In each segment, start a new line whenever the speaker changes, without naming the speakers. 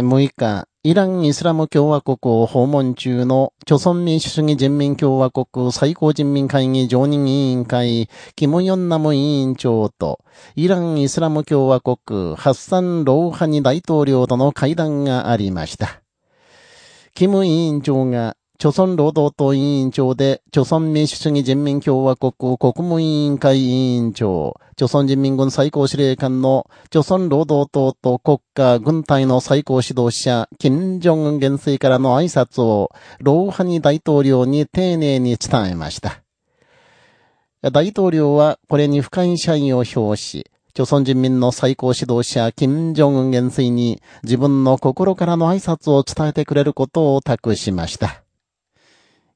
6日、イラン・イスラム共和国を訪問中の、朝鮮民主主義人民共和国最高人民会議常任委員会、キム・ヨンナム委員長と、イラン・イスラム共和国、ハッサン・ローハニ大統領との会談がありました。キム委員長が、朝鮮労働党委員長で、朝鮮民主主義人民共和国国務委員会委員長、朝鮮人民軍最高司令官の、朝鮮労働党と国家軍隊の最高指導者、金正恩元帥からの挨拶を、ローハニ大統領に丁寧に伝えました。大統領はこれに深い謝意を表し、朝鮮人民の最高指導者、金正恩元帥に自分の心からの挨拶を伝えてくれることを託しました。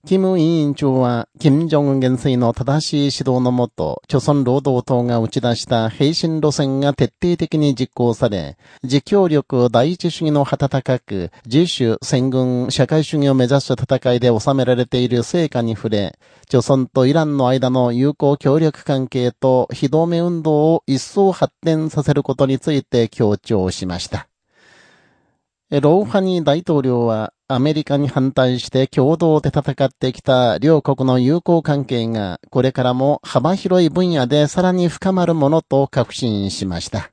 キム委員長は、金正恩元帥の正しい指導のもと、朝鮮労働党が打ち出した平身路線が徹底的に実行され、自強力第一主義の旗高く、自主、戦軍、社会主義を目指す戦いで収められている成果に触れ、朝鮮とイランの間の友好協力関係と非同盟運動を一層発展させることについて強調しました。ローハニ大統領は、アメリカに反対して共同で戦ってきた両国の友好関係が、これからも幅広い分野でさらに深まるものと確信しました。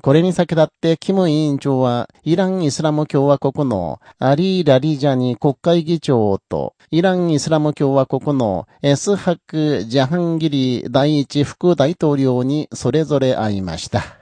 これに先立って、キム委員長は、イラン・イスラム共和国のアリー・ラリジャニ国会議長と、イラン・イスラム共和国のエスハク・ジャハンギリ第一副大統領にそれぞれ会いました。